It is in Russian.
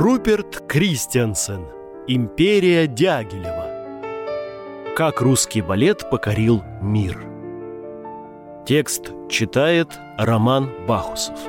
Руперт Кристиансен. «Империя Дягилева» Как русский балет покорил мир. Текст читает Роман Бахусов.